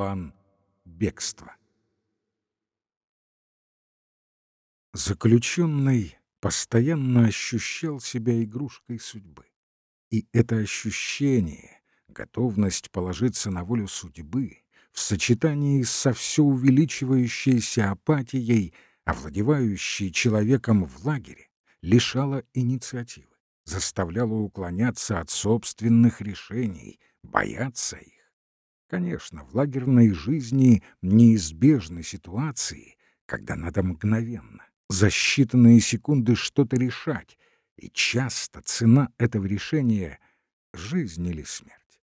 план бегства. Заключенный постоянно ощущал себя игрушкой судьбы. И это ощущение, готовность положиться на волю судьбы, в сочетании со все увеличивающейся апатией, овладевающей человеком в лагере, лишало инициативы, заставляло уклоняться от собственных решений, бояться их. Конечно, в лагерной жизни неизбежны ситуации, когда надо мгновенно, за считанные секунды что-то решать, и часто цена этого решения — жизнь или смерть.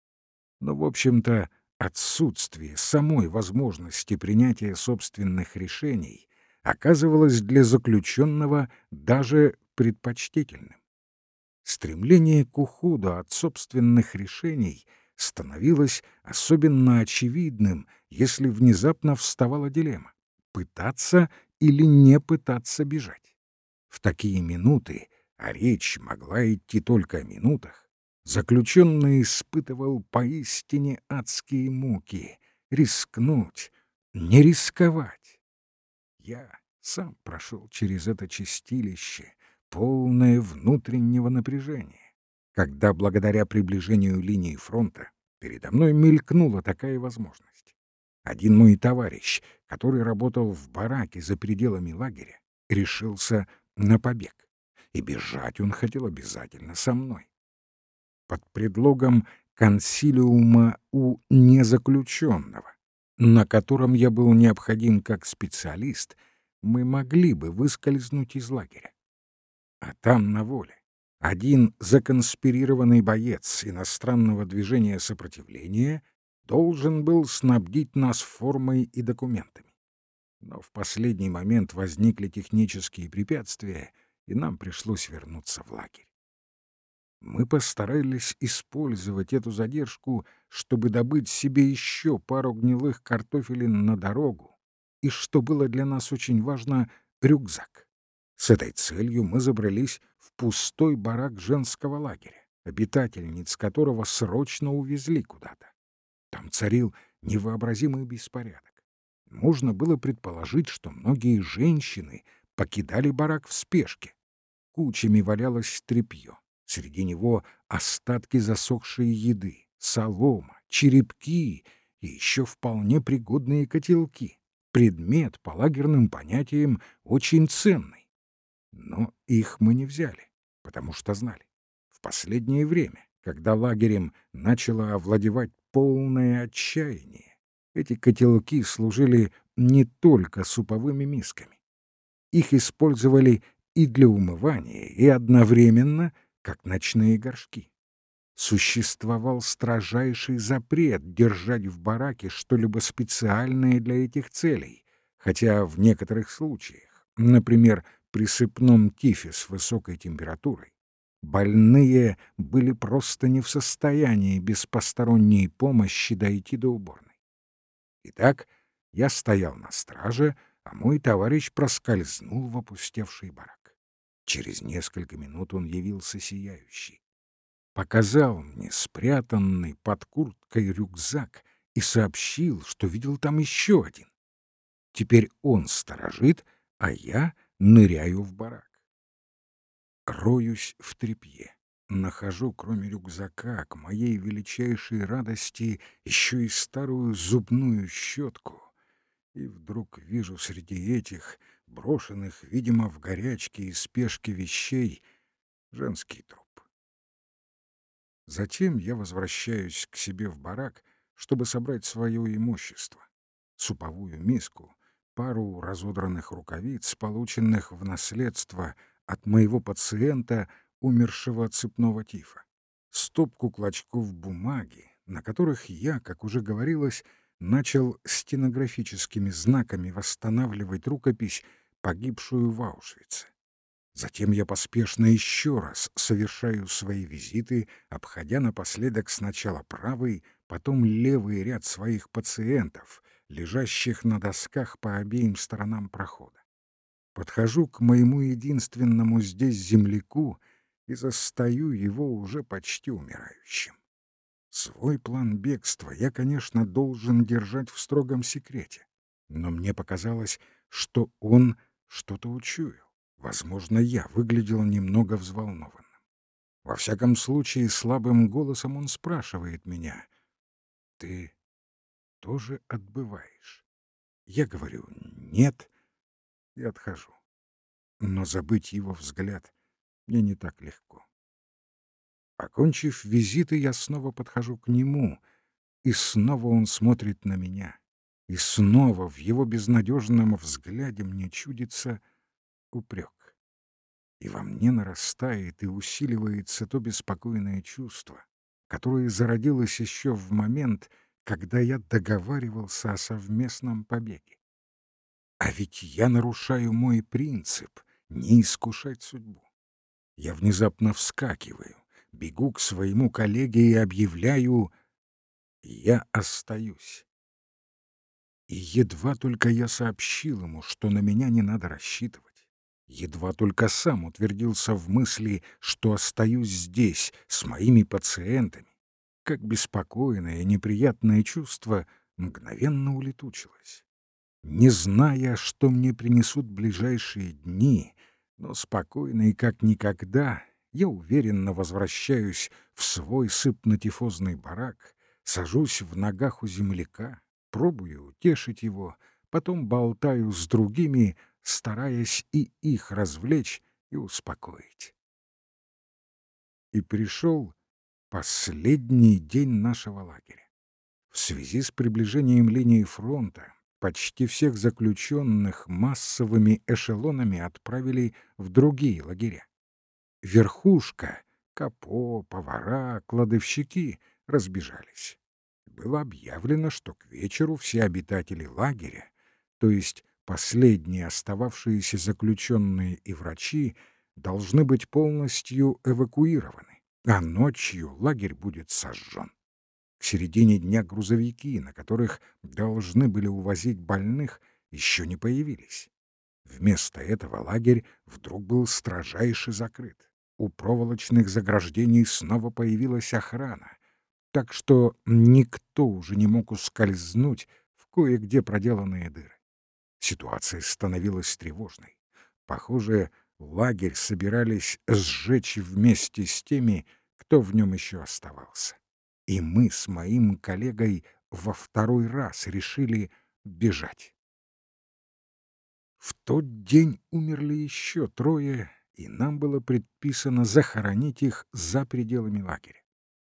Но, в общем-то, отсутствие самой возможности принятия собственных решений оказывалось для заключенного даже предпочтительным. Стремление к уходу от собственных решений становилось особенно очевидным, если внезапно вставала дилемма — пытаться или не пытаться бежать. В такие минуты, а речь могла идти только о минутах, заключенный испытывал поистине адские муки — рискнуть, не рисковать. Я сам прошел через это чистилище, полное внутреннего напряжения, когда благодаря приближению линии фронта передо мной мелькнула такая возможность. Один мой товарищ, который работал в бараке за пределами лагеря, решился на побег. И бежать он хотел обязательно со мной. Под предлогом консилиума у незаключенного, на котором я был необходим как специалист, мы могли бы выскользнуть из лагеря. А там, на воле, один законспирированный боец иностранного движения сопротивления должен был снабдить нас формой и документами. Но в последний момент возникли технические препятствия, и нам пришлось вернуться в лагерь. Мы постарались использовать эту задержку, чтобы добыть себе еще пару гнилых картофелин на дорогу, и, что было для нас очень важно, рюкзак. С этой целью мы забрались в пустой барак женского лагеря, обитательниц которого срочно увезли куда-то. Там царил невообразимый беспорядок. Можно было предположить, что многие женщины покидали барак в спешке. Кучами валялось тряпье. Среди него остатки засохшей еды, солома, черепки и еще вполне пригодные котелки. Предмет, по лагерным понятиям, очень ценный. Но их мы не взяли, потому что знали. В последнее время, когда лагерем начало овладевать полное отчаяние. Эти котелки служили не только суповыми мисками. Их использовали и для умывания, и одновременно как ночные горшки. Существовал строжайший запрет держать в бараке что-либо специальное для этих целей, хотя в некоторых случаях, например, при сыпном тифе с высокой температурой, Больные были просто не в состоянии без посторонней помощи дойти до уборной. Итак, я стоял на страже, а мой товарищ проскользнул в опустевший барак. Через несколько минут он явился сияющий. Показал мне спрятанный под курткой рюкзак и сообщил, что видел там еще один. Теперь он сторожит, а я ныряю в барак. Роюсь в тряпье. Нахожу, кроме рюкзака, к моей величайшей радости еще и старую зубную щетку. И вдруг вижу среди этих, брошенных, видимо, в горячке и спешке вещей, женский труп. Затем я возвращаюсь к себе в барак, чтобы собрать свое имущество. Суповую миску, пару разодранных рукавиц, полученных в наследство от моего пациента, умершего от цепного тифа, стопку клочков бумаги, на которых я, как уже говорилось, начал стенографическими знаками восстанавливать рукопись, погибшую в Аушвице. Затем я поспешно еще раз совершаю свои визиты, обходя напоследок сначала правый, потом левый ряд своих пациентов, лежащих на досках по обеим сторонам прохода. Подхожу к моему единственному здесь земляку и застаю его уже почти умирающим. Свой план бегства я, конечно, должен держать в строгом секрете, но мне показалось, что он что-то учуял. Возможно, я выглядел немного взволнованным. Во всяком случае, слабым голосом он спрашивает меня, «Ты тоже отбываешь?» Я говорю, «Нет», и отхожу. Но забыть его взгляд мне не так легко. Окончив визиты, я снова подхожу к нему, и снова он смотрит на меня. И снова в его безнадежном взгляде мне чудится упрек. И во мне нарастает и усиливается то беспокойное чувство, которое зародилось еще в момент, когда я договаривался о совместном побеге. А ведь я нарушаю мой принцип — не искушать судьбу. Я внезапно вскакиваю, бегу к своему коллеге и объявляю «Я остаюсь». И едва только я сообщил ему, что на меня не надо рассчитывать, едва только сам утвердился в мысли, что остаюсь здесь с моими пациентами, как беспокойное, неприятное чувство мгновенно улетучилось. Не зная, что мне принесут ближайшие дни, но спокойно и как никогда — я уверенно возвращаюсь в свой сыпно-тифозный барак, сажусь в ногах у земляка, пробую утешить его, потом болтаю с другими, стараясь и их развлечь и успокоить. И пришел последний день нашего лагеря. В связи с приближением линии фронта почти всех заключенных массовыми эшелонами отправили в другие лагеря. Верхушка, капо, повара, кладовщики разбежались. Было объявлено, что к вечеру все обитатели лагеря, то есть последние остававшиеся заключенные и врачи, должны быть полностью эвакуированы, а ночью лагерь будет сожжен. К середине дня грузовики, на которых должны были увозить больных, еще не появились. Вместо этого лагерь вдруг был строжайше закрыт у проволочных заграждений снова появилась охрана, так что никто уже не мог ускользнуть в кое-где проделанные дыры. Ситуация становилась тревожной. Похоже, лагерь собирались сжечь вместе с теми, кто в нем еще оставался. И мы с моим коллегой во второй раз решили бежать. В тот день умерли еще трое и нам было предписано захоронить их за пределами лагеря.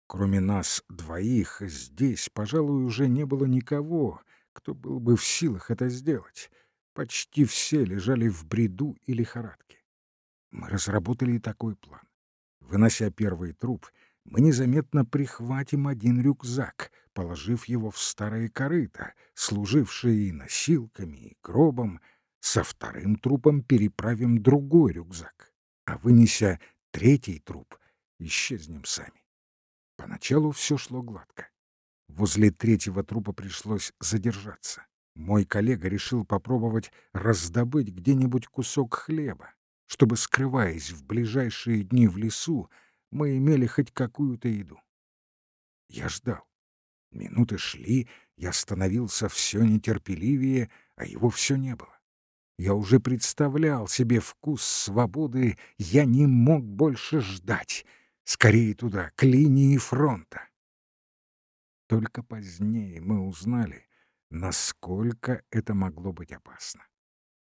Кроме нас двоих здесь, пожалуй, уже не было никого, кто был бы в силах это сделать. Почти все лежали в бреду и лихорадке. Мы разработали такой план. Вынося первый труп, мы незаметно прихватим один рюкзак, положив его в старое корыто, служившее и носилками, и гробом, со вторым трупом переправим другой рюкзак, а вынеся третий труп, исчезнем сами. Поначалу все шло гладко. Возле третьего трупа пришлось задержаться. Мой коллега решил попробовать раздобыть где-нибудь кусок хлеба, чтобы, скрываясь в ближайшие дни в лесу, мы имели хоть какую-то еду. Я ждал. Минуты шли, я становился все нетерпеливее, а его все не было. Я уже представлял себе вкус свободы, я не мог больше ждать. Скорее туда, к линии фронта. Только позднее мы узнали, насколько это могло быть опасно.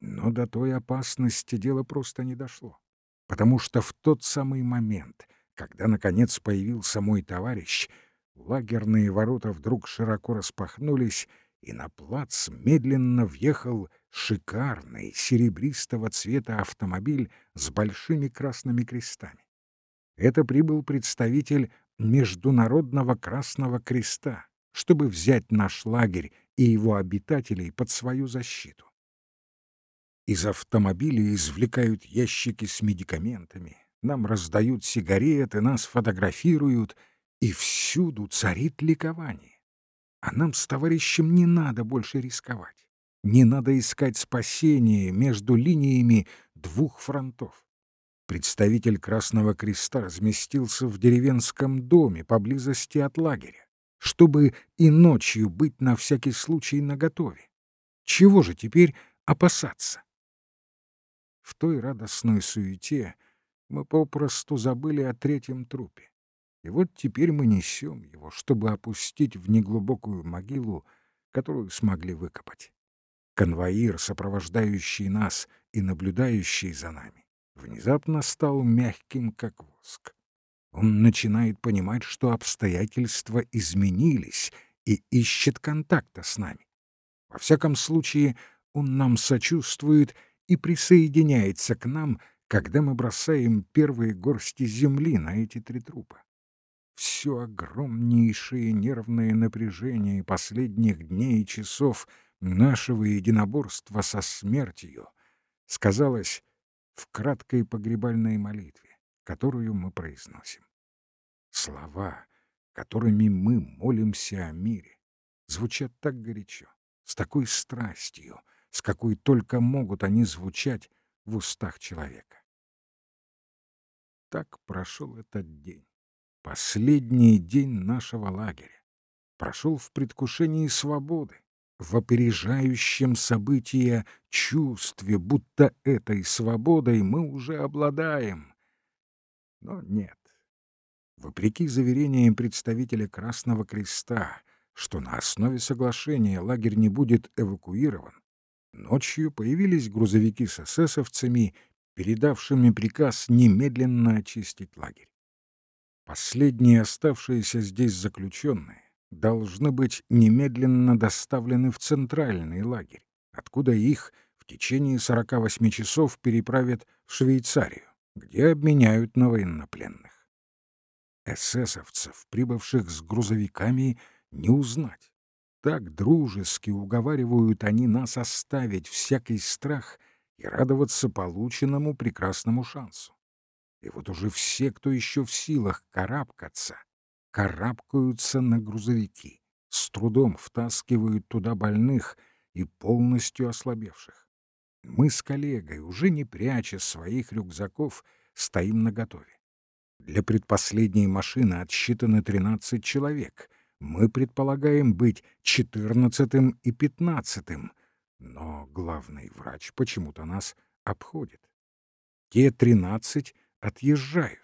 Но до той опасности дело просто не дошло, потому что в тот самый момент, когда, наконец, появился мой товарищ, лагерные ворота вдруг широко распахнулись, и на плац медленно въехал шикарный серебристого цвета автомобиль с большими красными крестами. Это прибыл представитель Международного Красного Креста, чтобы взять наш лагерь и его обитателей под свою защиту. Из автомобиля извлекают ящики с медикаментами, нам раздают сигареты, нас фотографируют, и всюду царит ликование. А нам с товарищем не надо больше рисковать. Не надо искать спасения между линиями двух фронтов. Представитель Красного Креста разместился в деревенском доме поблизости от лагеря. чтобы и ночью быть на всякий случай наготове. Чего же теперь опасаться? В той радостной суете мы попросту забыли о третьем трупе. И вот теперь мы несем его, чтобы опустить в неглубокую могилу, которую смогли выкопать. Конвоир, сопровождающий нас и наблюдающий за нами, внезапно стал мягким, как воск. Он начинает понимать, что обстоятельства изменились и ищет контакта с нами. Во всяком случае, он нам сочувствует и присоединяется к нам, когда мы бросаем первые горсти земли на эти три трупа. Все огромнейшее нервное напряжение последних дней и часов нашего единоборства со смертью сказалось в краткой погребальной молитве, которую мы произносим. Слова, которыми мы молимся о мире, звучат так горячо, с такой страстью, с какой только могут они звучать в устах человека. Так прошел этот день, последний день нашего лагеря. Прошел в предвкушении свободы, в опережающем события чувстве, будто этой свободой мы уже обладаем. Но нет. Вопреки заверениям представителя Красного Креста, что на основе соглашения лагерь не будет эвакуирован, Ночью появились грузовики с эсэсовцами, передавшими приказ немедленно очистить лагерь. Последние оставшиеся здесь заключенные должны быть немедленно доставлены в центральный лагерь, откуда их в течение 48 часов переправят в Швейцарию, где обменяют на военнопленных. Эсэсовцев, прибывших с грузовиками, не узнать. Так дружески уговаривают они нас оставить всякий страх и радоваться полученному прекрасному шансу. И вот уже все, кто еще в силах карабкаться, карабкаются на грузовики, с трудом втаскивают туда больных и полностью ослабевших. Мы с коллегой, уже не пряча своих рюкзаков, стоим наготове. Для предпоследней машины отсчитано 13 человек — мы предполагаем быть четырнадцатым и пятнадцатым, но главный врач почему-то нас обходит. Те тринадцать отъезжают.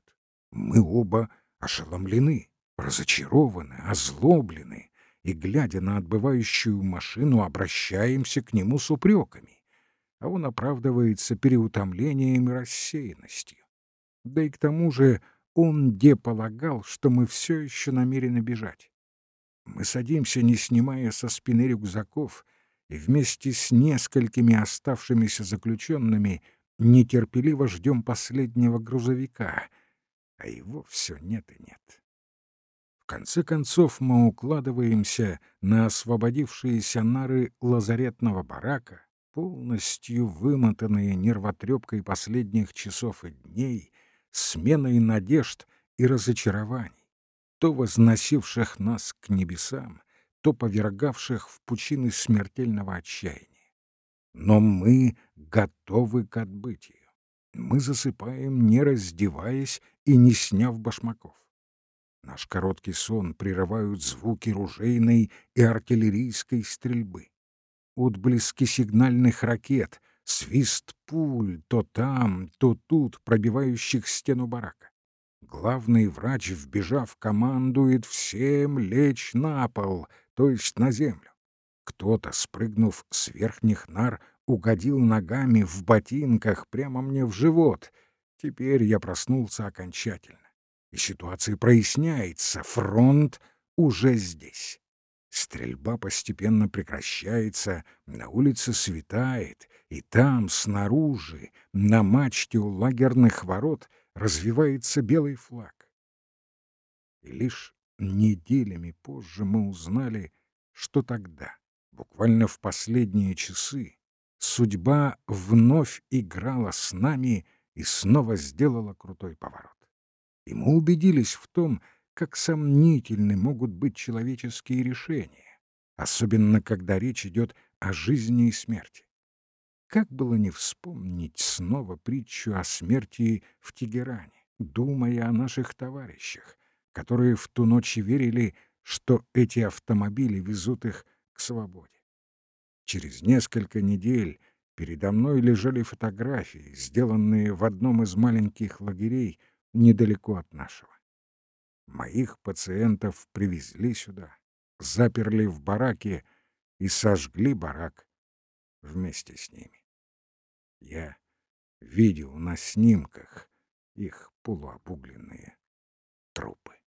Мы оба ошеломлены, разочарованы, озлоблены, и, глядя на отбывающую машину, обращаемся к нему с упреками, а он оправдывается переутомлением и рассеянностью. Да и к тому же он где полагал, что мы все еще намерены бежать. Мы садимся, не снимая со спины рюкзаков, и вместе с несколькими оставшимися заключенными нетерпеливо ждем последнего грузовика, а его все нет и нет. В конце концов мы укладываемся на освободившиеся нары лазаретного барака, полностью вымотанные нервотрепкой последних часов и дней, сменой надежд и разочарований то возносивших нас к небесам, то повергавших в пучины смертельного отчаяния. Но мы готовы к отбытию. Мы засыпаем, не раздеваясь и не сняв башмаков. Наш короткий сон прерывают звуки ружейной и артиллерийской стрельбы. Отблески сигнальных ракет, свист пуль то там, то тут, пробивающих стену барака. Главный врач, вбежав, командует всем лечь на пол, то есть на землю. Кто-то, спрыгнув с верхних нар, угодил ногами в ботинках прямо мне в живот. Теперь я проснулся окончательно. И ситуация проясняется, фронт уже здесь. Стрельба постепенно прекращается, на улице светает, и там, снаружи, на мачте у лагерных ворот, развивается белый флаг. И лишь неделями позже мы узнали, что тогда, буквально в последние часы, судьба вновь играла с нами и снова сделала крутой поворот. И мы убедились в том, как сомнительны могут быть человеческие решения, особенно когда речь идет о жизни и смерти. Как было не вспомнить снова притчу о смерти в Тегеране, думая о наших товарищах, которые в ту ночь верили, что эти автомобили везут их к свободе. Через несколько недель передо мной лежали фотографии, сделанные в одном из маленьких лагерей недалеко от нашего. Моих пациентов привезли сюда, заперли в бараке и сожгли барак вместе с ними. Я видел на снимках их полуобугленные трупы.